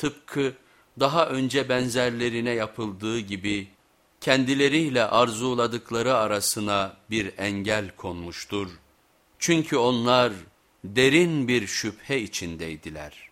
tıpkı daha önce benzerlerine yapıldığı gibi kendileriyle arzuladıkları arasına bir engel konmuştur. Çünkü onlar derin bir şüphe içindeydiler.''